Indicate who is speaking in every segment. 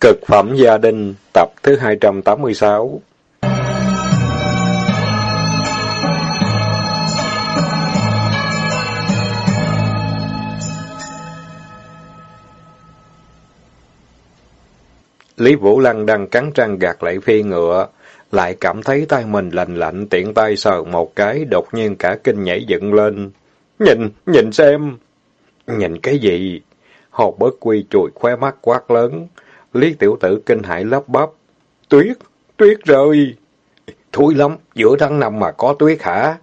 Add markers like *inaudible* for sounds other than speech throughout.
Speaker 1: Cực phẩm gia đình, tập thứ 286 Lý Vũ Lăng đang cắn răng gạt lại phi ngựa, lại cảm thấy tay mình lạnh lạnh, tiện tay sờ một cái, đột nhiên cả kinh nhảy dựng lên. Nhìn, nhìn xem! Nhìn cái gì? Hồ bất quy chùi khóe mắt quát lớn. Lý tiểu tử kinh hãi lắp bắp. Tuyết! Tuyết rơi! Thúi lắm! Giữa tháng năm mà có tuyết hả?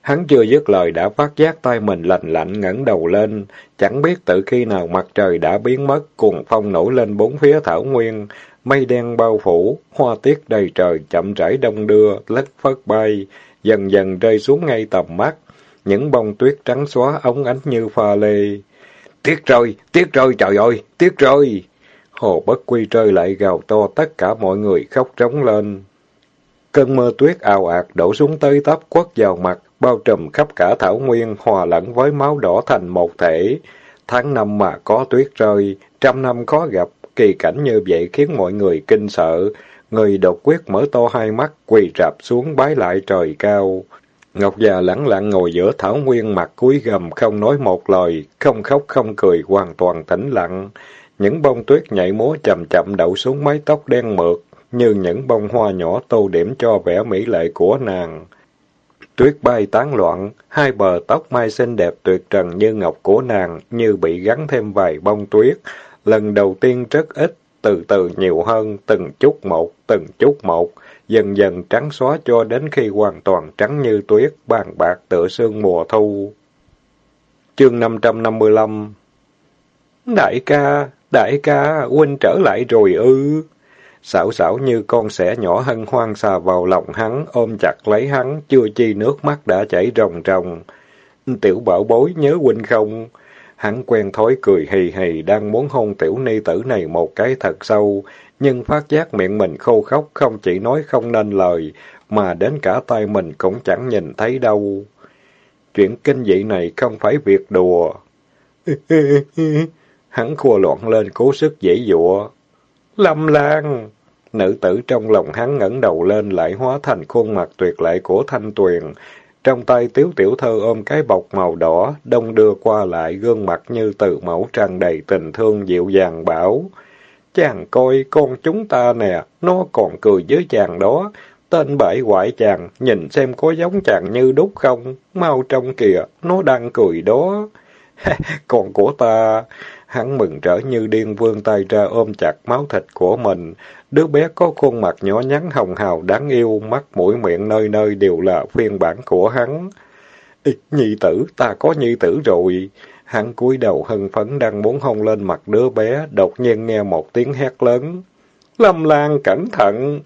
Speaker 1: Hắn chưa dứt lời đã phát giác tay mình lạnh lạnh ngẩng đầu lên, chẳng biết từ khi nào mặt trời đã biến mất, cuồng phong nổi lên bốn phía thảo nguyên, mây đen bao phủ, hoa tiết đầy trời chậm rãi đông đưa, lất phất bay, dần dần rơi xuống ngay tầm mắt, những bông tuyết trắng xóa ống ánh như pha lê. Tuyết rơi, tuyết rơi trời ơi, tuyết rơi! Hồ bất quy rơi lại gào to tất cả mọi người khóc trống lên. Cơn mưa tuyết ào ạt đổ xuống tới tấp quất vào mặt, bao trùm khắp cả thảo nguyên, hòa lẫn với máu đỏ thành một thể. Tháng năm mà có tuyết rơi, trăm năm khó gặp, kỳ cảnh như vậy khiến mọi người kinh sợ. Người đột quyết mở to hai mắt, quỳ rạp xuống bái lại trời cao. Ngọc già lẳng lặng ngồi giữa thảo nguyên mặt cúi gầm, không nói một lời, không khóc không cười, hoàn toàn tĩnh lặng. Những bông tuyết nhảy múa chậm chậm đậu xuống mái tóc đen mượt, như những bông hoa nhỏ tô điểm cho vẻ mỹ lệ của nàng. Tuyết bay tán loạn, hai bờ tóc mai xinh đẹp tuyệt trần như ngọc của nàng, như bị gắn thêm vài bông tuyết. Lần đầu tiên rất ít, từ từ nhiều hơn, từng chút một, từng chút một, dần dần trắng xóa cho đến khi hoàn toàn trắng như tuyết, bàn bạc tựa sương mùa thu. Chương 555 Đại ca, đại ca, huynh trở lại rồi ư. Xảo xảo như con sẻ nhỏ hân hoan xà vào lòng hắn, ôm chặt lấy hắn, chưa chi nước mắt đã chảy ròng ròng. Tiểu bảo bối nhớ huynh không? Hắn quen thói cười hì hì, đang muốn hôn tiểu ni tử này một cái thật sâu, nhưng phát giác miệng mình khô khóc, không chỉ nói không nên lời, mà đến cả tay mình cũng chẳng nhìn thấy đâu. Chuyện kinh dị này không phải việc đùa. *laughs* Hắn khua loạn lên, cố sức dễ dụa. Lâm Lan! Nữ tử trong lòng hắn ngẩng đầu lên lại hóa thành khuôn mặt tuyệt lệ của Thanh Tuyền. Trong tay tiếu tiểu thơ ôm cái bọc màu đỏ, đông đưa qua lại gương mặt như từ mẫu tràn đầy tình thương dịu dàng bảo. Chàng coi con chúng ta nè, nó còn cười với chàng đó. Tên bại hoại chàng, nhìn xem có giống chàng như đúc không? Mau trong kìa, nó đang cười đó. *laughs* còn của ta, Hắn mừng rỡ như điên vươn tay ra ôm chặt máu thịt của mình. Đứa bé có khuôn mặt nhỏ nhắn hồng hào đáng yêu, mắt mũi miệng nơi nơi đều là phiên bản của hắn. Nhị tử, ta có nhị tử rồi. Hắn cúi đầu hân phấn đang muốn hôn lên mặt đứa bé, đột nhiên nghe một tiếng hét lớn. Lâm Lan, cẩn thận!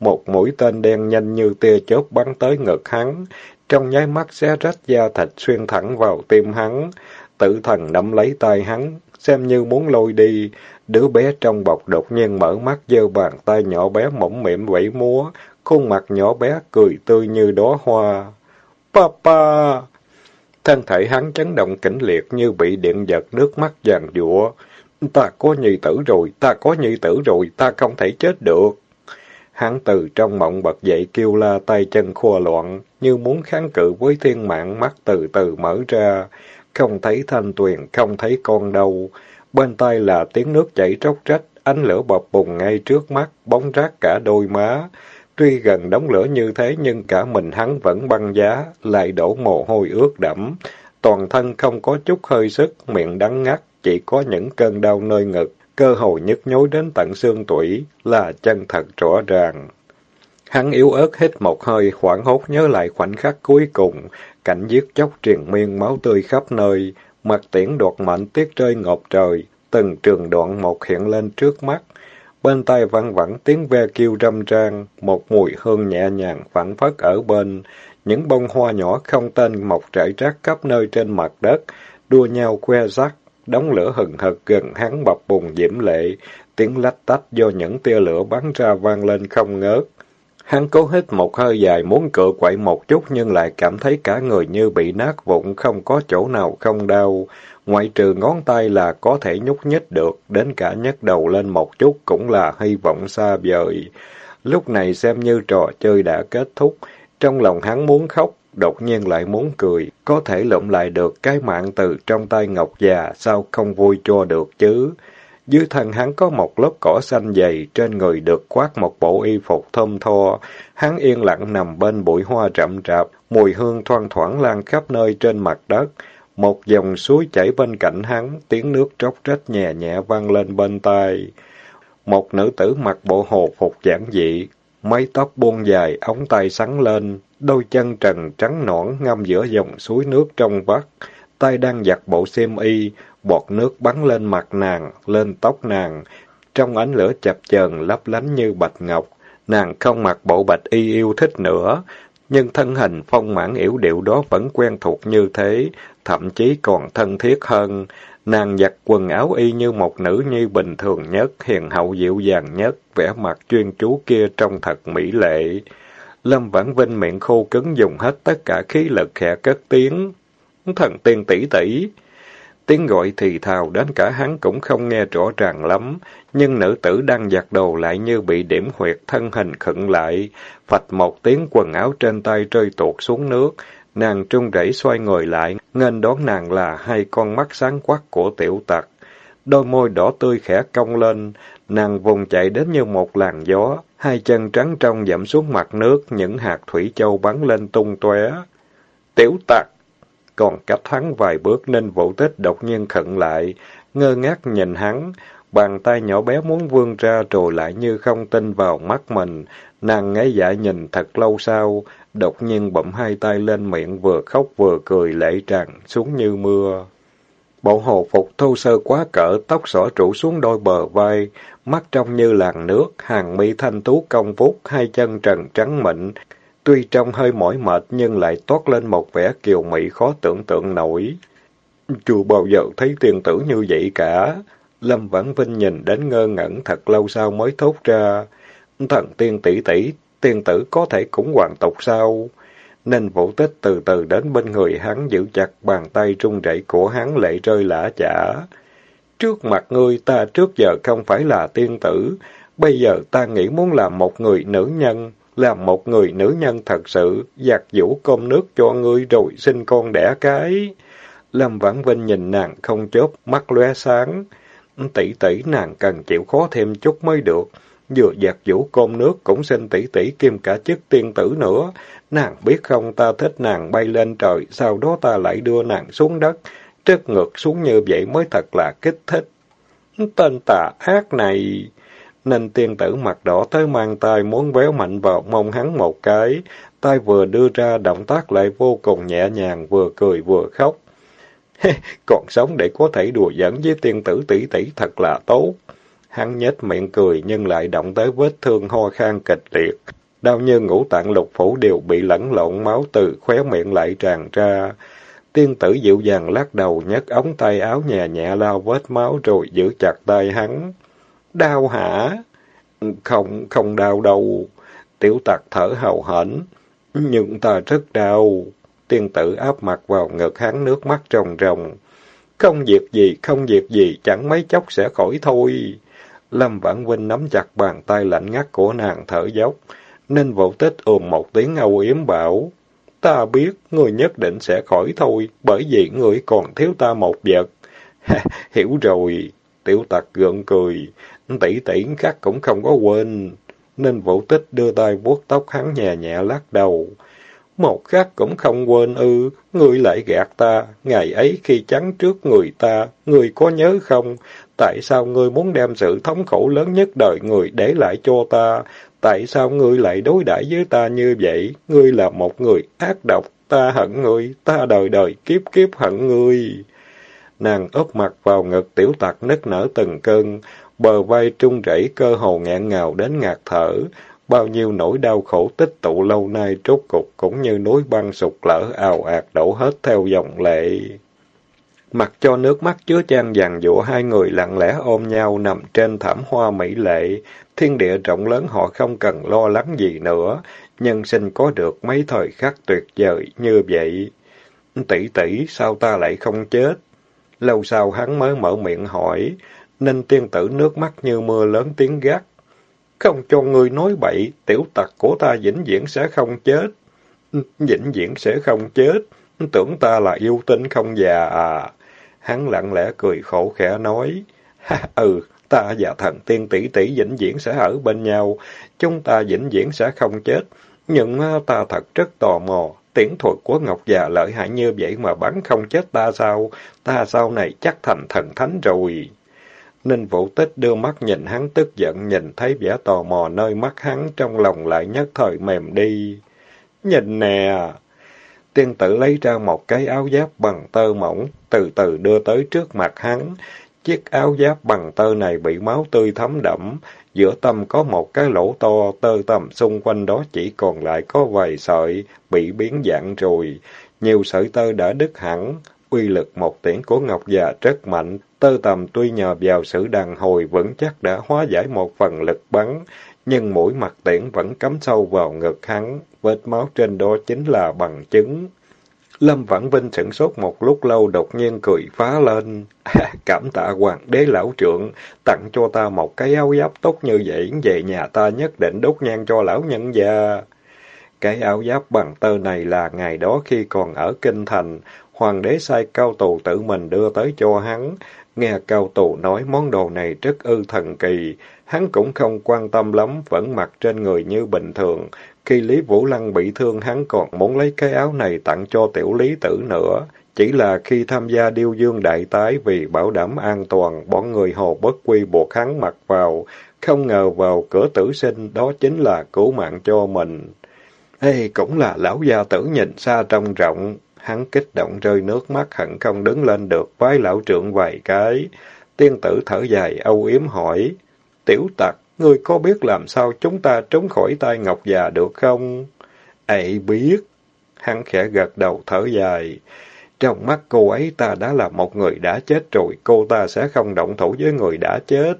Speaker 1: Một mũi tên đen nhanh như tia chớp bắn tới ngực hắn, trong nháy mắt xé rách da thịt xuyên thẳng vào tim hắn. Tự thần nắm lấy tay hắn, xem như muốn lôi đi. Đứa bé trong bọc đột nhiên mở mắt giơ bàn tay nhỏ bé mỏng mỉm vẫy múa, khuôn mặt nhỏ bé cười tươi như đóa hoa. Papa! Thân thể hắn chấn động kịch liệt như bị điện giật nước mắt giàn giụa. Ta có nhi tử rồi, ta có nhi tử rồi, ta không thể chết được. Hắn từ trong mộng bật dậy kêu la tay chân khua loạn, như muốn kháng cự với thiên mạng mắt từ từ mở ra. Không thấy thanh tuyền, không thấy con đâu. Bên tay là tiếng nước chảy róc rách, ánh lửa bập bùng ngay trước mắt, bóng rác cả đôi má. Tuy gần đống lửa như thế nhưng cả mình hắn vẫn băng giá, lại đổ mồ hôi ướt đẫm. Toàn thân không có chút hơi sức, miệng đắng ngắt, chỉ có những cơn đau nơi ngực, cơ hồ nhức nhối đến tận xương tủy, là chân thật rõ ràng. Hắn yếu ớt hít một hơi, hoảng hốt nhớ lại khoảnh khắc cuối cùng, cảnh giết chóc triền miên máu tươi khắp nơi, mặt tiễn đoạt mệnh tiết rơi ngọc trời, từng trường đoạn một hiện lên trước mắt. Bên tai văng vẳng tiếng ve kêu râm ran, một mùi hương nhẹ nhàng phản phất ở bên, những bông hoa nhỏ không tên mọc rải rác khắp nơi trên mặt đất, đua nhau que rắc, đống lửa hừng hực gần hắn bập bùng diễm lệ, tiếng lách tách do những tia lửa bắn ra vang lên không ngớt. Hắn cố hít một hơi dài muốn cựa quậy một chút nhưng lại cảm thấy cả người như bị nát vụn, không có chỗ nào không đau. Ngoại trừ ngón tay là có thể nhúc nhích được, đến cả nhấc đầu lên một chút cũng là hy vọng xa vời. Lúc này xem như trò chơi đã kết thúc. Trong lòng hắn muốn khóc, đột nhiên lại muốn cười. Có thể lụm lại được cái mạng từ trong tay Ngọc già, sao không vui cho được chứ? Dưới thân hắn có một lớp cỏ xanh dày, trên người được khoác một bộ y phục thơm tho. Hắn yên lặng nằm bên bụi hoa rậm rạp, mùi hương thoang thoảng lan khắp nơi trên mặt đất. Một dòng suối chảy bên cạnh hắn, tiếng nước tróc trách nhẹ nhẹ vang lên bên tai. Một nữ tử mặc bộ hồ phục giản dị, mái tóc buông dài, ống tay sắn lên, đôi chân trần trắng nõn ngâm giữa dòng suối nước trong vắt, tay đang giặt bộ xiêm y, bọt nước bắn lên mặt nàng, lên tóc nàng, trong ánh lửa chập chờn lấp lánh như bạch ngọc. Nàng không mặc bộ bạch y yêu thích nữa, nhưng thân hình phong mãn yểu điệu đó vẫn quen thuộc như thế, thậm chí còn thân thiết hơn. Nàng giặt quần áo y như một nữ nhi bình thường nhất, hiền hậu dịu dàng nhất, vẻ mặt chuyên chú kia trông thật mỹ lệ. Lâm Vãn Vinh miệng khô cứng dùng hết tất cả khí lực khẽ cất tiếng. Thần tiên tỷ tỷ. Tiếng gọi thì thào đến cả hắn cũng không nghe rõ ràng lắm, nhưng nữ tử đang giặt đồ lại như bị điểm huyệt thân hình khựng lại, phạch một tiếng quần áo trên tay rơi tuột xuống nước, nàng trung rẩy xoay người lại, nghênh đón nàng là hai con mắt sáng quắc của tiểu tặc. Đôi môi đỏ tươi khẽ cong lên, nàng vùng chạy đến như một làn gió, hai chân trắng trong dẫm xuống mặt nước, những hạt thủy châu bắn lên tung tóe. Tiểu tặc! Còn cách hắn vài bước nên vũ tích đột nhiên khẩn lại, ngơ ngác nhìn hắn, bàn tay nhỏ bé muốn vươn ra rồi lại như không tin vào mắt mình. Nàng ngáy dại nhìn thật lâu sau, đột nhiên bậm hai tay lên miệng vừa khóc vừa cười lệ tràn xuống như mưa. Bộ hồ phục thô sơ quá cỡ, tóc xõa trụ xuống đôi bờ vai, mắt trong như làn nước, hàng mi thanh tú công vút, hai chân trần trắng mịn, Tuy trong hơi mỏi mệt nhưng lại toát lên một vẻ kiều mị khó tưởng tượng nổi. Chưa bao giờ thấy tiền tử như vậy cả. Lâm Vãn Vinh nhìn đến ngơ ngẩn thật lâu sau mới thốt ra. Thần tiên tỷ tỷ, tiên tử có thể cũng hoàng tộc sao? Nên vũ tích từ từ đến bên người hắn giữ chặt bàn tay trung rẩy của hắn lệ rơi lã chả. Trước mặt ngươi ta trước giờ không phải là tiên tử, bây giờ ta nghĩ muốn làm một người nữ nhân, là một người nữ nhân thật sự, giặt vũ cơm nước cho ngươi rồi sinh con đẻ cái. Lâm Vãn Vinh nhìn nàng không chớp, mắt lóe sáng. Tỷ tỷ nàng cần chịu khó thêm chút mới được. Vừa giặt vũ cơm nước cũng xin tỷ tỷ kim cả chức tiên tử nữa. Nàng biết không ta thích nàng bay lên trời, sau đó ta lại đưa nàng xuống đất. Trất ngược xuống như vậy mới thật là kích thích. Tên tà ác này nên tiên tử mặt đỏ tới mang tay muốn véo mạnh vào mông hắn một cái. Tay vừa đưa ra động tác lại vô cùng nhẹ nhàng, vừa cười vừa khóc. *laughs* Còn sống để có thể đùa giỡn với tiên tử tỷ tỷ thật là tốt. Hắn nhếch miệng cười nhưng lại động tới vết thương ho khan kịch liệt. Đau như ngũ tạng lục phủ đều bị lẫn lộn máu từ khóe miệng lại tràn ra. Tiên tử dịu dàng lắc đầu nhấc ống tay áo nhẹ nhẹ lao vết máu rồi giữ chặt tay hắn. Đau hả? Không, không đau đâu. Tiểu tặc thở hào hển. Nhưng ta rất đau. Tiên tử áp mặt vào ngực hắn nước mắt ròng ròng. Không việc gì, không việc gì, chẳng mấy chốc sẽ khỏi thôi. Lâm Vãn Vinh nắm chặt bàn tay lạnh ngắt của nàng thở dốc. Nên Vũ tích ồm một tiếng âu yếm bảo. Ta biết, người nhất định sẽ khỏi thôi, bởi vì người còn thiếu ta một vật. *laughs* Hiểu rồi, tiểu tặc gượng cười. Tỷ tỷ khác cũng không có quên. Nên vũ tích đưa tay vuốt tóc hắn nhẹ nhẹ lắc đầu. Một khắc cũng không quên ư, ngươi lại gạt ta, ngày ấy khi chắn trước người ta, ngươi có nhớ không? Tại sao ngươi muốn đem sự thống khổ lớn nhất đời người để lại cho ta? Tại sao ngươi lại đối đãi với ta như vậy? Ngươi là một người ác độc, ta hận ngươi, ta đời đời kiếp kiếp hận ngươi. Nàng úp mặt vào ngực tiểu tặc nức nở từng cơn, bờ vai trung rẩy cơ hồ nghẹn ngào đến ngạt thở. Bao nhiêu nỗi đau khổ tích tụ lâu nay trốt cục cũng như núi băng sụt lở ào ạt đổ hết theo dòng lệ. Mặc cho nước mắt chứa chan vàng dụa hai người lặng lẽ ôm nhau nằm trên thảm hoa mỹ lệ. Thiên địa rộng lớn họ không cần lo lắng gì nữa. Nhân sinh có được mấy thời khắc tuyệt vời như vậy. Tỷ tỷ, sao ta lại không chết? Lâu sau hắn mới mở miệng hỏi. Ninh tiên tử nước mắt như mưa lớn tiếng gắt. Không cho ngươi nói bậy, tiểu tặc của ta vĩnh viễn sẽ không chết. Vĩnh viễn sẽ không chết. Tưởng ta là yêu tinh không già à. Hắn lặng lẽ cười khổ khẽ nói. ha *laughs* ừ, ta và thần tiên tỷ tỷ vĩnh viễn sẽ ở bên nhau. Chúng ta vĩnh viễn sẽ không chết. Nhưng à, ta thật rất tò mò. Tiễn thuật của Ngọc già lợi hại như vậy mà bắn không chết ta sao? Ta sau này chắc thành thần thánh rồi. Ninh Vũ Tích đưa mắt nhìn hắn tức giận, nhìn thấy vẻ tò mò nơi mắt hắn, trong lòng lại nhất thời mềm đi. Nhìn nè! Tiên tử lấy ra một cái áo giáp bằng tơ mỏng, từ từ đưa tới trước mặt hắn. Chiếc áo giáp bằng tơ này bị máu tươi thấm đẫm, giữa tâm có một cái lỗ to, tơ tầm xung quanh đó chỉ còn lại có vài sợi, bị biến dạng rồi. Nhiều sợi tơ đã đứt hẳn, uy lực một tiễn của Ngọc già rất mạnh, Tơ tầm tuy nhờ vào sự đàn hồi vững chắc đã hóa giải một phần lực bắn, nhưng mũi mặt tiễn vẫn cắm sâu vào ngực hắn, vết máu trên đó chính là bằng chứng. Lâm Vãn Vinh sửng sốt một lúc lâu đột nhiên cười phá lên. *laughs* cảm tạ hoàng đế lão trượng, tặng cho ta một cái áo giáp tốt như vậy, về nhà ta nhất định đốt nhang cho lão nhân già. Cái áo giáp bằng tơ này là ngày đó khi còn ở Kinh Thành, hoàng đế sai cao tù tự mình đưa tới cho hắn. Nghe cao tù nói món đồ này rất ư thần kỳ, hắn cũng không quan tâm lắm, vẫn mặc trên người như bình thường. Khi Lý Vũ Lăng bị thương hắn còn muốn lấy cái áo này tặng cho tiểu lý tử nữa. Chỉ là khi tham gia điêu dương đại tái vì bảo đảm an toàn, bọn người hồ bất quy buộc hắn mặc vào. Không ngờ vào cửa tử sinh, đó chính là cứu mạng cho mình. Ê, cũng là lão gia tử nhìn xa trông rộng, Hắn kích động rơi nước mắt hận không đứng lên được vái lão trưởng vài cái. Tiên tử thở dài âu yếm hỏi, Tiểu tặc, ngươi có biết làm sao chúng ta trốn khỏi tay Ngọc già được không? Ấy biết. Hắn khẽ gật đầu thở dài. Trong mắt cô ấy ta đã là một người đã chết rồi, cô ta sẽ không động thủ với người đã chết.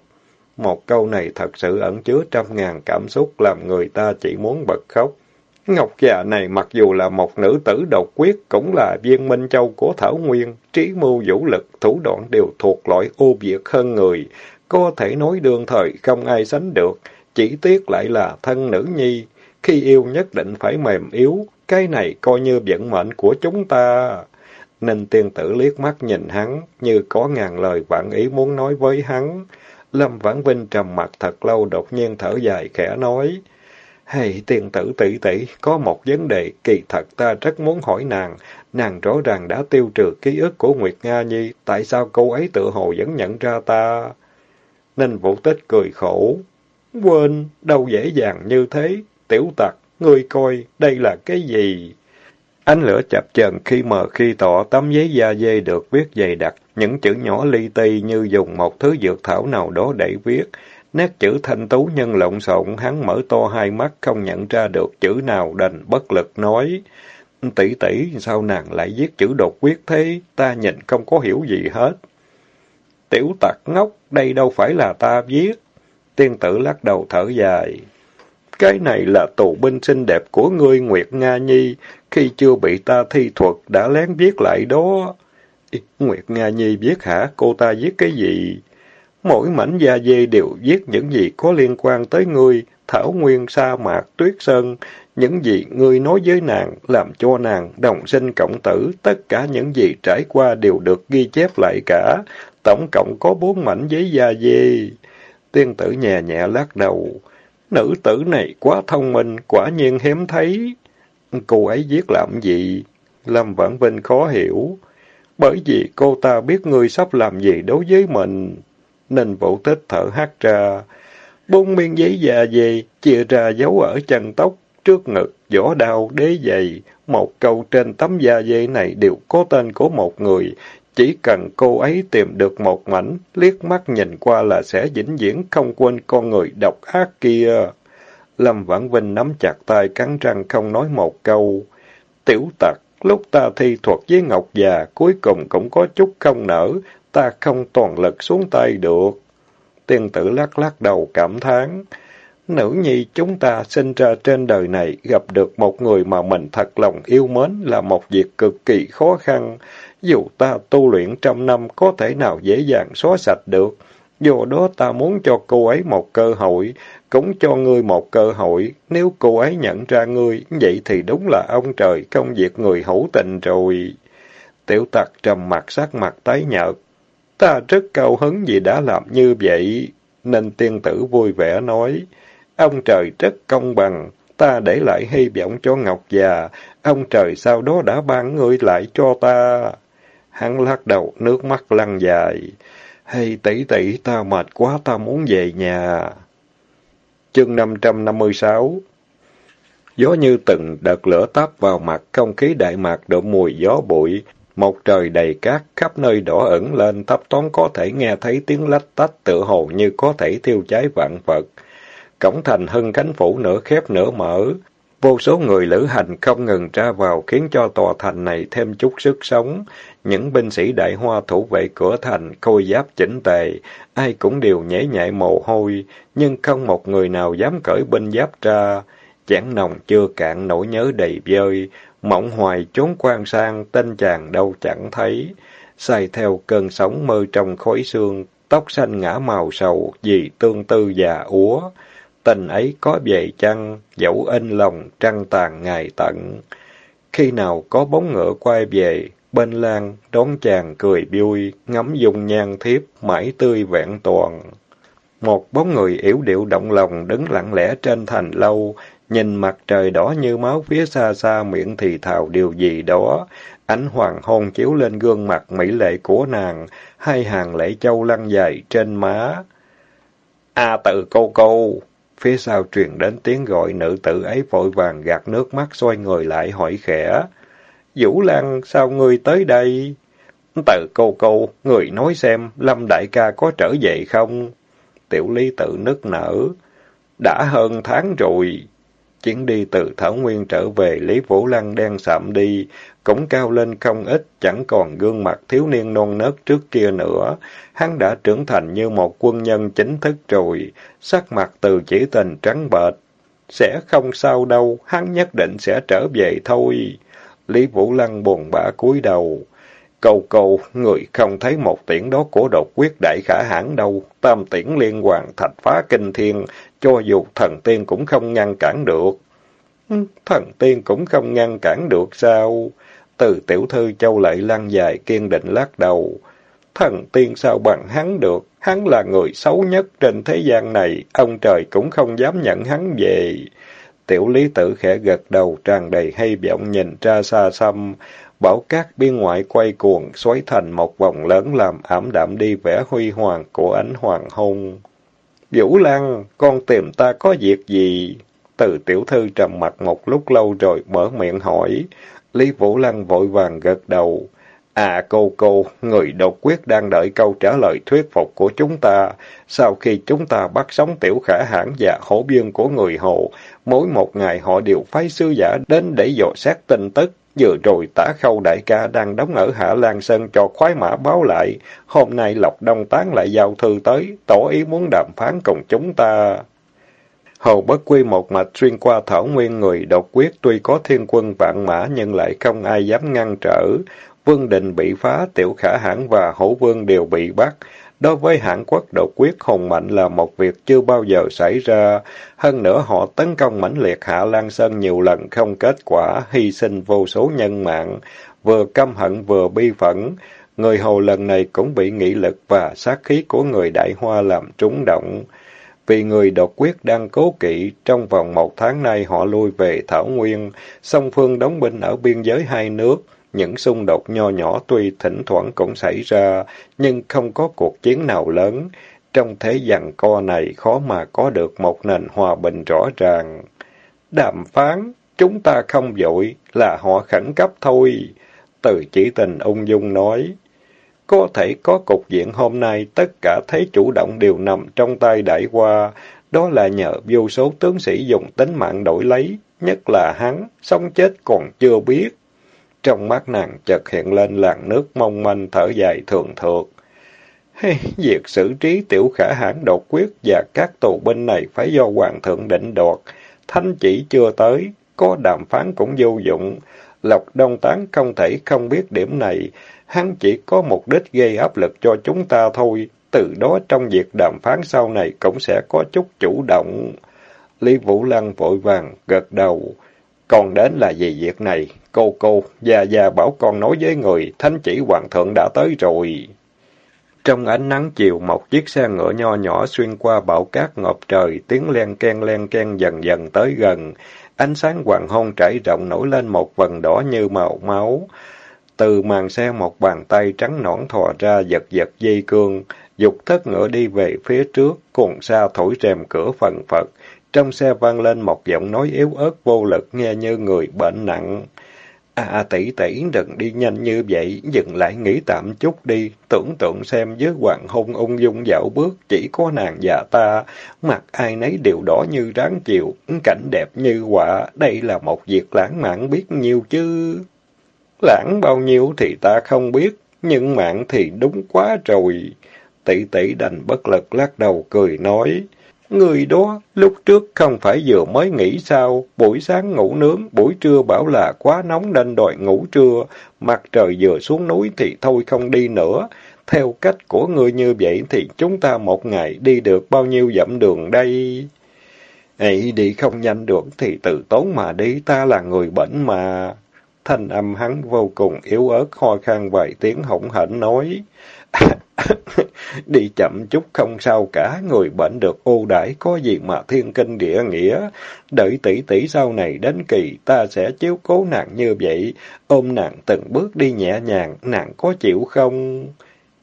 Speaker 1: Một câu này thật sự ẩn chứa trăm ngàn cảm xúc làm người ta chỉ muốn bật khóc. Ngọc già này mặc dù là một nữ tử độc quyết, cũng là viên minh châu của Thảo Nguyên, trí mưu vũ lực, thủ đoạn đều thuộc loại ô việt hơn người, có thể nói đương thời không ai sánh được, chỉ tiếc lại là thân nữ nhi, khi yêu nhất định phải mềm yếu, cái này coi như vận mệnh của chúng ta. Ninh tiên tử liếc mắt nhìn hắn, như có ngàn lời vạn ý muốn nói với hắn. Lâm Vãn Vinh trầm mặt thật lâu đột nhiên thở dài khẽ nói, hay tiền tử tỷ tỷ, có một vấn đề kỳ thật ta rất muốn hỏi nàng. Nàng rõ ràng đã tiêu trừ ký ức của Nguyệt Nga Nhi, tại sao cô ấy tự hồ vẫn nhận ra ta? Ninh Vũ Tích cười khổ. Quên, đâu dễ dàng như thế. Tiểu tặc, ngươi coi, đây là cái gì? Ánh lửa chập chờn khi mờ khi tỏ tấm giấy da dê được viết dày đặc, những chữ nhỏ li ti như dùng một thứ dược thảo nào đó để viết. Nét chữ thanh tú nhân lộn xộn, hắn mở to hai mắt không nhận ra được chữ nào đành bất lực nói. Tỷ tỷ, sao nàng lại viết chữ đột quyết thế? Ta nhìn không có hiểu gì hết. Tiểu tặc ngốc, đây đâu phải là ta viết. Tiên tử lắc đầu thở dài. Cái này là tù binh xinh đẹp của ngươi Nguyệt Nga Nhi, khi chưa bị ta thi thuật đã lén viết lại đó. Nguyệt Nga Nhi viết hả? Cô ta viết cái gì? Mỗi mảnh da dê đều viết những gì có liên quan tới ngươi, thảo nguyên sa mạc, tuyết sơn, những gì ngươi nói với nàng, làm cho nàng đồng sinh cộng tử, tất cả những gì trải qua đều được ghi chép lại cả, tổng cộng có bốn mảnh giấy da dê. Tiên tử nhẹ nhẹ lắc đầu, nữ tử này quá thông minh, quả nhiên hiếm thấy. Cô ấy viết làm gì? Lâm Vãn Vinh khó hiểu. Bởi vì cô ta biết ngươi sắp làm gì đối với mình. Ninh Vũ Tích thở hắt ra. Bốn miếng giấy già về, chia ra dấu ở chân tóc, trước ngực, vỏ đao, đế giày. Một câu trên tấm da dê này đều có tên của một người. Chỉ cần cô ấy tìm được một mảnh, liếc mắt nhìn qua là sẽ vĩnh viễn không quên con người độc ác kia. Lâm Vãn Vinh nắm chặt tay cắn răng không nói một câu. Tiểu tặc, Lúc ta thi thuật với Ngọc già, cuối cùng cũng có chút không nở, ta không toàn lực xuống tay được. Tiên tử lắc lắc đầu cảm thán. Nữ nhi chúng ta sinh ra trên đời này gặp được một người mà mình thật lòng yêu mến là một việc cực kỳ khó khăn. Dù ta tu luyện trăm năm có thể nào dễ dàng xóa sạch được. Do đó ta muốn cho cô ấy một cơ hội, cũng cho ngươi một cơ hội. Nếu cô ấy nhận ra ngươi, vậy thì đúng là ông trời không diệt người hữu tình rồi. Tiểu tặc trầm mặt sắc mặt tái nhợt. Ta rất cao hứng vì đã làm như vậy. Nên tiên tử vui vẻ nói. Ông trời rất công bằng, ta để lại hy vọng cho Ngọc già, ông trời sau đó đã ban ngươi lại cho ta. Hắn lắc đầu, nước mắt lăn dài. Hay tỷ tỷ, ta mệt quá, ta muốn về nhà. Chương 556 Gió như từng đợt lửa táp vào mặt, không khí đại mạc độ mùi gió bụi. Một trời đầy cát, khắp nơi đỏ ẩn lên, thấp thoáng có thể nghe thấy tiếng lách tách tựa hồ như có thể thiêu cháy vạn vật. Cổng thành hưng cánh phủ nửa khép nửa mở. Vô số người lữ hành không ngừng ra vào khiến cho tòa thành này thêm chút sức sống. Những binh sĩ đại hoa thủ vệ cửa thành, khôi giáp chỉnh tề, ai cũng đều nhảy nhại mồ hôi, nhưng không một người nào dám cởi binh giáp ra. Chán nồng chưa cạn nỗi nhớ đầy vơi, mộng hoài trốn quan sang, tên chàng đâu chẳng thấy. Sai theo cơn sóng mơ trong khói xương, tóc xanh ngã màu sầu, vì tương tư già úa tình ấy có về chăng, dẫu in lòng trăng tàn ngày tận. Khi nào có bóng ngựa quay về, bên lan đón chàng cười vui, ngắm dung nhan thiếp, mãi tươi vẹn toàn. Một bóng người yếu điệu động lòng đứng lặng lẽ trên thành lâu, nhìn mặt trời đỏ như máu phía xa xa miệng thì thào điều gì đó. Ánh hoàng hôn chiếu lên gương mặt mỹ lệ của nàng, hai hàng lệ châu lăn dài trên má. A tự cô cô! Phía sau truyền đến tiếng gọi nữ tử ấy vội vàng gạt nước mắt xoay người lại hỏi khẽ. Vũ Lan, sao ngươi tới đây? Tự cô cô, người nói xem, Lâm đại ca có trở về không? Tiểu lý tự nức nở. Đã hơn tháng rồi. Chuyến đi từ Thảo Nguyên trở về, Lý Vũ Lăng đen sạm đi, cũng cao lên không ít, chẳng còn gương mặt thiếu niên non nớt trước kia nữa. Hắn đã trưởng thành như một quân nhân chính thức rồi, sắc mặt từ chỉ tình trắng bệch. Sẽ không sao đâu, hắn nhất định sẽ trở về thôi. Lý Vũ Lăng buồn bã cúi đầu. Cầu cầu, người không thấy một tiễn đó của đột quyết đại khả hãn đâu. Tam tiễn liên hoàng thạch phá kinh thiên, cho dù thần tiên cũng không ngăn cản được. Ừ, thần tiên cũng không ngăn cản được sao? Từ tiểu thư châu lại lăn dài kiên định lắc đầu. Thần tiên sao bằng hắn được? Hắn là người xấu nhất trên thế gian này, ông trời cũng không dám nhận hắn về. Tiểu lý tử khẽ gật đầu tràn đầy hay vọng nhìn ra xa xăm. Bảo cát biên ngoại quay cuồng, xoáy thành một vòng lớn làm ảm đạm đi vẻ huy hoàng của ánh hoàng hôn. Vũ Lan, con tìm ta có việc gì? Từ tiểu thư trầm mặt một lúc lâu rồi mở miệng hỏi. Lý Vũ Lăng vội vàng gật đầu. À cô cô, người độc quyết đang đợi câu trả lời thuyết phục của chúng ta. Sau khi chúng ta bắt sống tiểu khả hãn và hổ biên của người Hồ, mỗi một ngày họ đều phái sứ giả đến để dò xét tin tức. Vừa rồi tả khâu đại ca đang đóng ở Hạ Lan Sơn cho khoái mã báo lại. Hôm nay Lộc Đông Tán lại giao thư tới, tỏ ý muốn đàm phán cùng chúng ta. hầu Bất Quy một mạch xuyên qua thảo nguyên người độc quyết tuy có thiên quân vạn mã nhưng lại không ai dám ngăn trở. Vương đình bị phá, tiểu khả hãn và hổ vương đều bị bắt. Đối với hãn quốc độc quyết hùng mạnh là một việc chưa bao giờ xảy ra. Hơn nữa họ tấn công mãnh liệt Hạ Lan Sơn nhiều lần không kết quả, hy sinh vô số nhân mạng, vừa căm hận vừa bi phẫn. Người Hồ lần này cũng bị nghị lực và sát khí của người Đại Hoa làm trúng động. Vì người độc quyết đang cố kỵ, trong vòng một tháng nay họ lui về Thảo Nguyên, song phương đóng binh ở biên giới hai nước. Những xung đột nho nhỏ tuy thỉnh thoảng cũng xảy ra, nhưng không có cuộc chiến nào lớn. Trong thế giằng co này khó mà có được một nền hòa bình rõ ràng. Đàm phán, chúng ta không vội, là họ khẩn cấp thôi. Từ chỉ tình ung dung nói. Có thể có cục diện hôm nay tất cả thế chủ động đều nằm trong tay đại qua, đó là nhờ vô số tướng sĩ dùng tính mạng đổi lấy, nhất là hắn, sống chết còn chưa biết. Trong mắt nàng chợt hiện lên làn nước mong manh thở dài thường thượt. Hey, việc xử trí tiểu khả hãn đột quyết và các tù binh này phải do hoàng thượng định đoạt. Thánh chỉ chưa tới, có đàm phán cũng vô dụng. Lộc Đông Tán không thể không biết điểm này. Hắn chỉ có mục đích gây áp lực cho chúng ta thôi. Từ đó trong việc đàm phán sau này cũng sẽ có chút chủ động. Lý Vũ Lăng vội vàng, gật đầu. Còn đến là về việc này? Cô cô, già già bảo con nói với người, thánh chỉ hoàng thượng đã tới rồi. Trong ánh nắng chiều, một chiếc xe ngựa nho nhỏ xuyên qua bão cát ngập trời, tiếng len ken len ken dần dần tới gần. Ánh sáng hoàng hôn trải rộng nổi lên một vần đỏ như màu máu. Từ màn xe một bàn tay trắng nõn thò ra giật giật dây cương, dục thất ngựa đi về phía trước, cùng xa thổi rèm cửa phần phật. Trong xe vang lên một giọng nói yếu ớt vô lực nghe như người bệnh nặng. À, à tỷ tỷ đừng đi nhanh như vậy, dừng lại nghĩ tạm chút đi, tưởng tượng xem với hoàng hôn ung dung dạo bước, chỉ có nàng và ta, mặt ai nấy đều đỏ như ráng chiều, cảnh đẹp như họa, đây là một việc lãng mạn biết nhiêu chứ. Lãng bao nhiêu thì ta không biết, nhưng mạng thì đúng quá rồi. Tỷ tỷ đành bất lực lắc đầu cười nói. Người đó, lúc trước không phải vừa mới nghỉ sao, buổi sáng ngủ nướng, buổi trưa bảo là quá nóng nên đòi ngủ trưa, mặt trời vừa xuống núi thì thôi không đi nữa. Theo cách của người như vậy thì chúng ta một ngày đi được bao nhiêu dặm đường đây? Ấy đi không nhanh được thì tự tốn mà đi, ta là người bệnh mà. Thanh âm hắn vô cùng yếu ớt, ho khan vài tiếng hỗn hển nói. *laughs* Đi chậm chút không sao cả, người bệnh được ưu đãi có gì mà thiên kinh địa nghĩa. Đợi tỷ tỷ sau này đến kỳ, ta sẽ chiếu cố nàng như vậy, ôm nàng từng bước đi nhẹ nhàng, nàng có chịu không?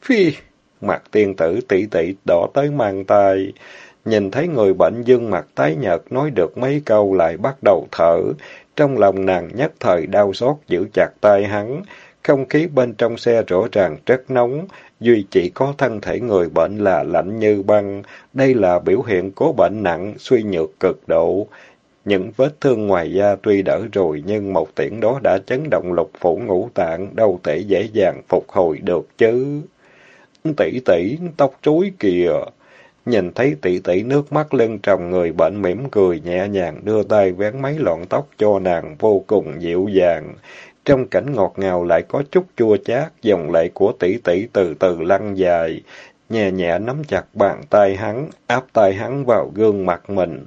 Speaker 1: Phi! Mặt tiên tử tỷ tỷ đỏ tới mang tay. Nhìn thấy người bệnh dương mặt tái nhợt nói được mấy câu lại bắt đầu thở. Trong lòng nàng nhất thời đau xót giữ chặt tay hắn. Không khí bên trong xe rõ ràng rất nóng, duy chỉ có thân thể người bệnh là lạnh như băng. Đây là biểu hiện của bệnh nặng, suy nhược cực độ. Những vết thương ngoài da tuy đỡ rồi, nhưng một tiễn đó đã chấn động lục phủ ngũ tạng, đâu thể dễ dàng phục hồi được chứ. Tỷ tỷ, tóc chuối kìa! Nhìn thấy tỷ tỷ nước mắt lưng tròng người bệnh mỉm cười nhẹ nhàng đưa tay vén mấy lọn tóc cho nàng vô cùng dịu dàng. Trong cảnh ngọt ngào lại có chút chua chát, dòng lệ của tỷ tỷ từ từ lăn dài, nhẹ nhẹ nắm chặt bàn tay hắn, áp tay hắn vào gương mặt mình.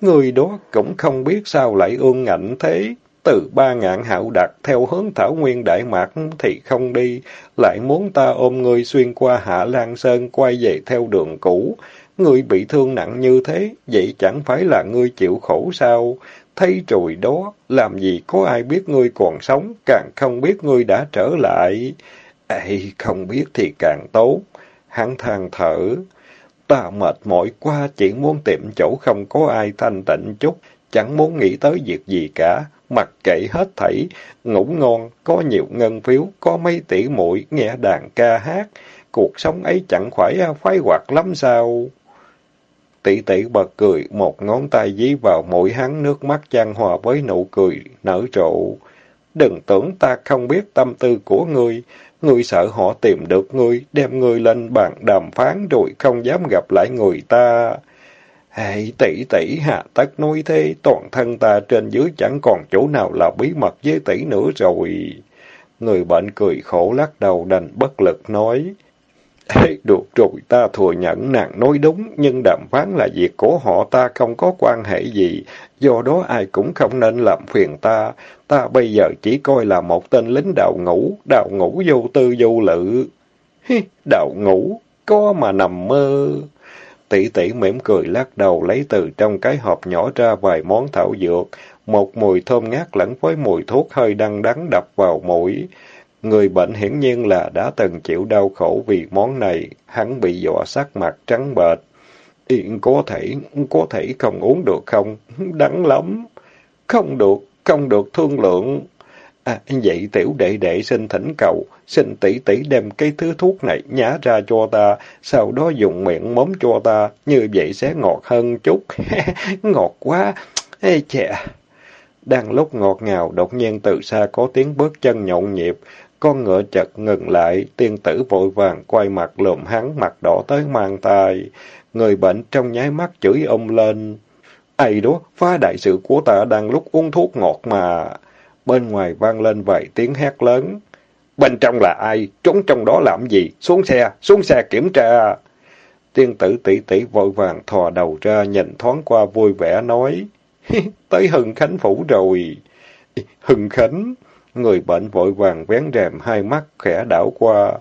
Speaker 1: Người đó cũng không biết sao lại ương ngạnh thế. Từ ba ngạn hạo đặt theo hướng thảo nguyên đại mạc thì không đi, lại muốn ta ôm người xuyên qua hạ Lan Sơn quay về theo đường cũ. Ngươi bị thương nặng như thế, vậy chẳng phải là ngươi chịu khổ sao? Thấy rồi đó, làm gì có ai biết ngươi còn sống, càng không biết ngươi đã trở lại. Ê, không biết thì càng tốt. Hắn than thở. Ta mệt mỏi quá, chỉ muốn tìm chỗ không có ai thanh tịnh chút, chẳng muốn nghĩ tới việc gì cả. Mặc kệ hết thảy, ngủ ngon, có nhiều ngân phiếu, có mấy tỷ muội nghe đàn ca hát. Cuộc sống ấy chẳng phải khoái hoạt lắm sao? Tỷ tỷ bật cười, một ngón tay dí vào mũi hắn nước mắt chan hòa với nụ cười, nở rộ. Đừng tưởng ta không biết tâm tư của ngươi, ngươi sợ họ tìm được ngươi, đem ngươi lên bàn đàm phán rồi không dám gặp lại người ta. Hãy tỷ tỷ hạ tất nói thế, toàn thân ta trên dưới chẳng còn chỗ nào là bí mật với tỷ nữa rồi. Người bệnh cười khổ lắc đầu đành bất lực nói. Ê, được rồi, ta thừa nhận nàng nói đúng, nhưng đàm phán là việc của họ ta không có quan hệ gì, do đó ai cũng không nên làm phiền ta. Ta bây giờ chỉ coi là một tên lính đạo ngũ, đạo ngũ vô tư vô lự. Hi, đạo ngũ, có mà nằm mơ. Tỷ tỷ mỉm cười lắc đầu lấy từ trong cái hộp nhỏ ra vài món thảo dược, một mùi thơm ngát lẫn với mùi thuốc hơi đăng đắng đập vào mũi. Người bệnh hiển nhiên là đã từng chịu đau khổ vì món này, hắn bị dọa sắc mặt trắng bệch. Yên có thể, có thể không uống được không? Đắng lắm. Không được, không được thương lượng. À, vậy tiểu đệ đệ xin thỉnh cầu, xin tỷ tỷ đem cái thứ thuốc này nhả ra cho ta, sau đó dùng miệng móm cho ta, như vậy sẽ ngọt hơn chút. *laughs* ngọt quá. Ê chà. Đang lúc ngọt ngào, đột nhiên từ xa có tiếng bước chân nhộn nhịp, con ngựa chợt ngừng lại, tiên tử vội vàng quay mặt lùm hắn, mặt đỏ tới mang tai. Người bệnh trong nháy mắt chửi ông lên. Ây đó, phá đại sự của ta đang lúc uống thuốc ngọt mà. Bên ngoài vang lên vài tiếng hét lớn. Bên trong là ai? Trốn trong đó làm gì? Xuống xe, xuống xe kiểm tra. Tiên tử tỷ tỷ vội vàng thò đầu ra, nhìn thoáng qua vui vẻ nói. *laughs* Tới Hưng Khánh Phủ rồi. Hưng Khánh? Người bệnh vội vàng vén rèm hai mắt khẽ đảo qua.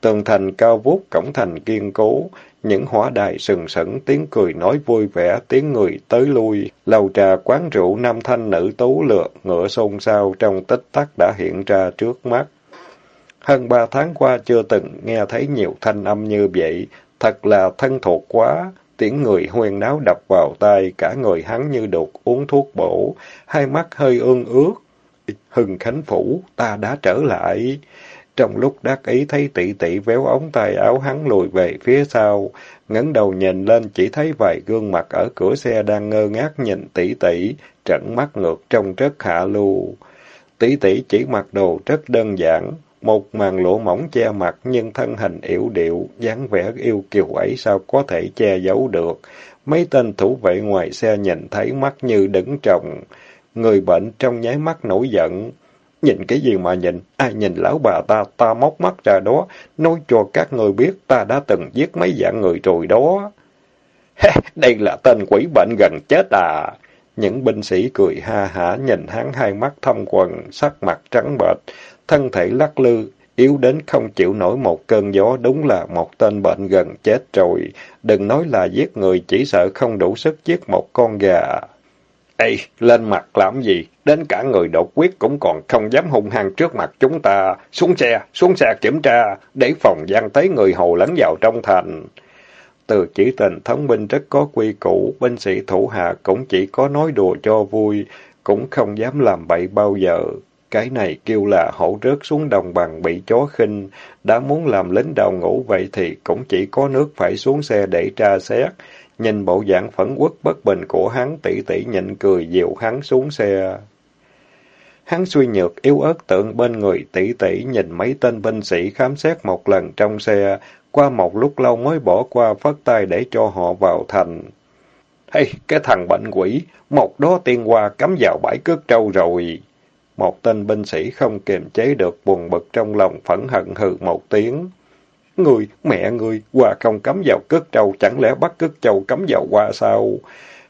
Speaker 1: Tường thành cao vút, cổng thành kiên cố. Những hỏa đài sừng sững, tiếng cười nói vui vẻ, tiếng người tới lui. Lầu trà quán rượu nam thanh nữ tú lượt, ngựa xôn xao trong tích tắc đã hiện ra trước mắt. Hơn ba tháng qua chưa từng nghe thấy nhiều thanh âm như vậy, thật là thân thuộc quá. Tiếng người huyên náo đập vào tai, cả người hắn như đột uống thuốc bổ, hai mắt hơi ương ướt. Hưng Khánh Phủ, ta đã trở lại. Trong lúc đắc ý thấy tỷ tỷ véo ống tay áo hắn lùi về phía sau, ngẩng đầu nhìn lên chỉ thấy vài gương mặt ở cửa xe đang ngơ ngác nhìn tỷ tỷ, trận mắt ngược trong rất hạ lưu. Tỷ tỷ chỉ mặc đồ rất đơn giản, một màn lỗ mỏng che mặt nhưng thân hình yểu điệu, dáng vẻ yêu kiều ấy sao có thể che giấu được. Mấy tên thủ vệ ngoài xe nhìn thấy mắt như đứng trồng. Người bệnh trong nháy mắt nổi giận. Nhìn cái gì mà nhìn? Ai nhìn lão bà ta, ta móc mắt ra đó, nói cho các người biết ta đã từng giết mấy dạng người rồi đó. *laughs* Đây là tên quỷ bệnh gần chết à! Những binh sĩ cười ha hả nhìn hắn hai mắt thâm quần, sắc mặt trắng bệch, thân thể lắc lư, yếu đến không chịu nổi một cơn gió, đúng là một tên bệnh gần chết rồi. Đừng nói là giết người, chỉ sợ không đủ sức giết một con gà. Ê, lên mặt làm gì? Đến cả người đột quyết cũng còn không dám hung hăng trước mặt chúng ta. Xuống xe, xuống xe kiểm tra, để phòng gian thấy người hồ lẫn vào trong thành. Từ chỉ tình thống binh rất có quy củ, binh sĩ thủ hạ cũng chỉ có nói đùa cho vui, cũng không dám làm bậy bao giờ. Cái này kêu là hổ rớt xuống đồng bằng bị chó khinh, đã muốn làm lính đào ngũ vậy thì cũng chỉ có nước phải xuống xe để tra xét. Nhìn bộ dạng phẫn quốc bất bình của hắn, tỷ tỷ nhịn cười dìu hắn xuống xe. Hắn suy nhược yếu ớt tượng bên người tỷ tỷ nhìn mấy tên binh sĩ khám xét một lần trong xe, qua một lúc lâu mới bỏ qua phất tay để cho họ vào thành. Hey, cái thằng bệnh quỷ, một đó tiên qua cắm vào bãi cước trâu rồi. Một tên binh sĩ không kiềm chế được buồn bực trong lòng phẫn hận hừ một tiếng. Người, mẹ người, hoa không cắm vào cất trâu, chẳng lẽ bắt cất trâu cắm vào hoa sao?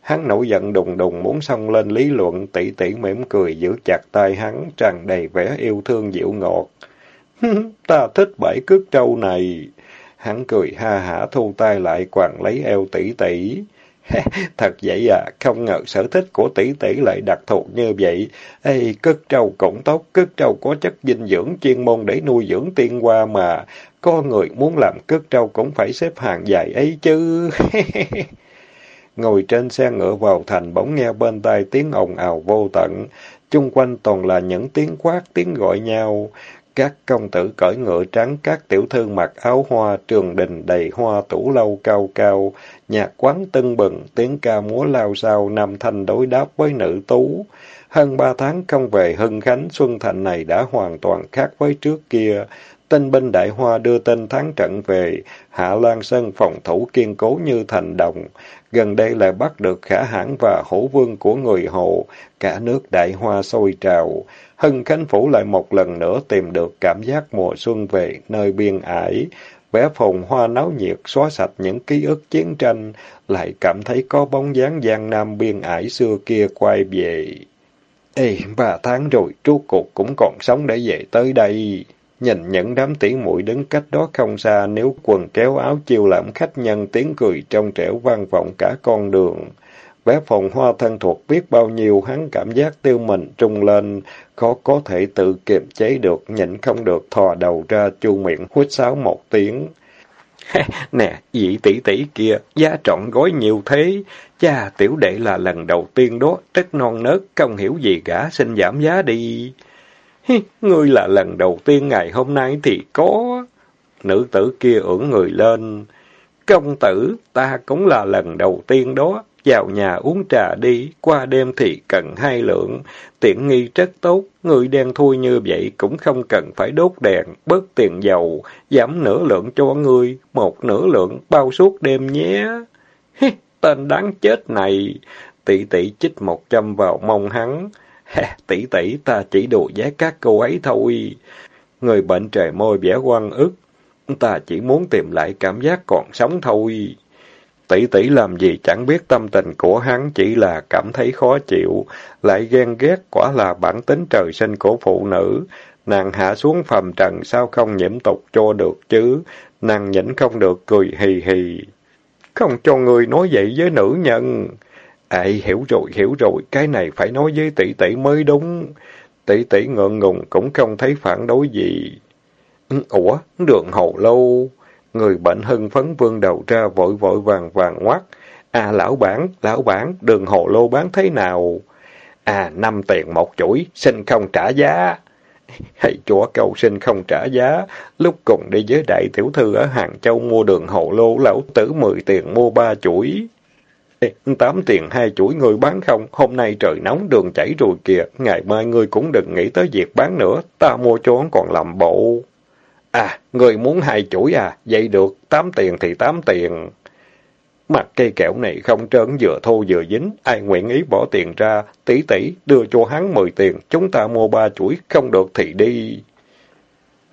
Speaker 1: Hắn nổi giận đùng đùng muốn xông lên lý luận, tỷ tỷ mỉm cười giữ chặt tay hắn, tràn đầy vẻ yêu thương dịu ngọt. Ta thích bãi cước trâu này. Hắn cười ha hả thu tay lại quàng lấy eo tỷ tỷ. *laughs* Thật vậy à, không ngờ sở thích của tỷ tỷ lại đặc thù như vậy. Ê, cất trâu cũng tốt, cất trâu có chất dinh dưỡng chuyên môn để nuôi dưỡng tiên hoa mà. Có người muốn làm cất trâu cũng phải xếp hàng dài ấy chứ. *laughs* Ngồi trên xe ngựa vào thành bỗng nghe bên tai tiếng ồn ào vô tận. Chung quanh toàn là những tiếng quát, tiếng gọi nhau. Các công tử cởi ngựa trắng, các tiểu thư mặc áo hoa, trường đình đầy hoa tủ lâu cao cao, nhạc quán tưng bừng, tiếng ca múa lao sao, nam thanh đối đáp với nữ tú. Hơn ba tháng không về Hưng Khánh, Xuân Thành này đã hoàn toàn khác với trước kia. Tinh binh đại hoa đưa tên thắng trận về, Hạ Lan Sơn phòng thủ kiên cố như thành đồng. Gần đây lại bắt được khả hãn và hổ vương của người Hồ, cả nước đại hoa sôi trào. Hưng Khánh Phủ lại một lần nữa tìm được cảm giác mùa xuân về nơi biên ải. Vẻ phồn hoa náo nhiệt xóa sạch những ký ức chiến tranh, lại cảm thấy có bóng dáng giang nam biên ải xưa kia quay về. Ê, ba tháng rồi, trú cuộc cũng còn sống để về tới đây. Nhìn những đám tỉ muội đứng cách đó không xa, nếu quần kéo áo chiêu làm khách nhân tiếng cười trong trẻo vang vọng cả con đường. Vẻ phòng hoa thân thuộc biết bao nhiêu, hắn cảm giác tiêu mình trung lên, khó có thể tự kiềm chế được, nhịn không được thò đầu ra chu miệng hút sáo một tiếng. *laughs* nè, vị tỷ tỷ kia, giá trọn gói nhiều thế. Cha, tiểu đệ là lần đầu tiên đó, rất non nớt, không hiểu gì cả, xin giảm giá đi. *laughs* Ngươi là lần đầu tiên ngày hôm nay thì có. Nữ tử kia ưỡn người lên. Công tử, ta cũng là lần đầu tiên đó. vào nhà uống trà đi, qua đêm thì cần hai lượng. Tiện nghi rất tốt, người đen thui như vậy cũng không cần phải đốt đèn, bớt tiền dầu, giảm nửa lượng cho ngươi, một nửa lượng bao suốt đêm nhé. Hi, *laughs* tên đáng chết này! Tỷ tỷ chích một châm vào mông hắn. Tỷ tỷ ta chỉ đùa giá các cô ấy thôi. Người bệnh trời môi vẻ quan ức. Ta chỉ muốn tìm lại cảm giác còn sống thôi. Tỷ tỷ làm gì chẳng biết tâm tình của hắn chỉ là cảm thấy khó chịu, lại ghen ghét quả là bản tính trời sinh của phụ nữ. Nàng hạ xuống phàm trần sao không nhiễm tục cho được chứ, nàng nhịn không được cười hì hì. Không cho người nói vậy với nữ nhân ai hiểu rồi, hiểu rồi, cái này phải nói với tỷ tỷ mới đúng. Tỷ tỷ ngượng ngùng cũng không thấy phản đối gì. Ừ, ủa, đường hầu lâu... Người bệnh hưng phấn vương đầu ra vội vội vàng vàng ngoắt. À lão bản, lão bản, đường hồ lô bán thế nào? À năm tiền một chuỗi, xin không trả giá. *laughs* Hay chúa cầu xin không trả giá. Lúc cùng đi với đại tiểu thư ở Hàng Châu mua đường hồ lô, lão tử mười tiền mua ba chuỗi. Tám tiền hai chuỗi người bán không, hôm nay trời nóng đường chảy rồi kìa, ngày mai ngươi cũng đừng nghĩ tới việc bán nữa, ta mua cho còn làm bộ. À, người muốn hai chuỗi à, vậy được, tám tiền thì tám tiền. Mặt cây kẹo này không trơn vừa thô vừa dính, ai nguyện ý bỏ tiền ra, tỷ tỷ đưa cho hắn mười tiền, chúng ta mua ba chuỗi, không được thì đi.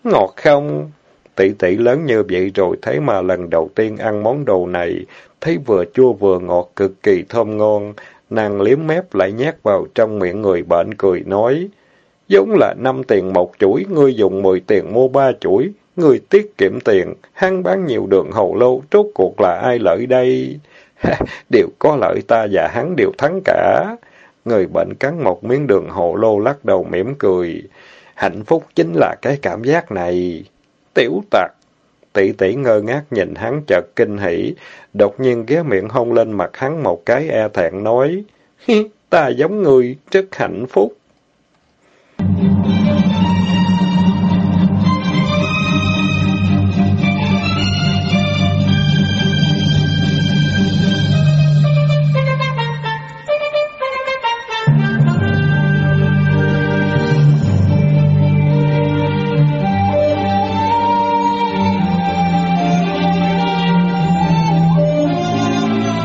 Speaker 1: Ngọt không? Tỷ tỷ lớn như vậy rồi, thế mà lần đầu tiên ăn món đồ này, thấy vừa chua vừa ngọt, cực kỳ thơm ngon. Nàng liếm mép lại nhét vào trong miệng người bệnh cười nói, giống là năm tiền một chuỗi, ngươi dùng mười tiền mua ba chuỗi, ngươi tiết kiệm tiền, hắn bán nhiều đường hầu lâu, rốt cuộc là ai lợi đây? *laughs* đều có lợi ta và hắn đều thắng cả. Người bệnh cắn một miếng đường hồ lô lắc đầu mỉm cười. Hạnh phúc chính là cái cảm giác này. Tiểu tặc. Tỷ tỷ ngơ ngác nhìn hắn chợt kinh hỉ, đột nhiên ghé miệng hôn lên mặt hắn một cái e thẹn nói, ta giống người, rất hạnh phúc.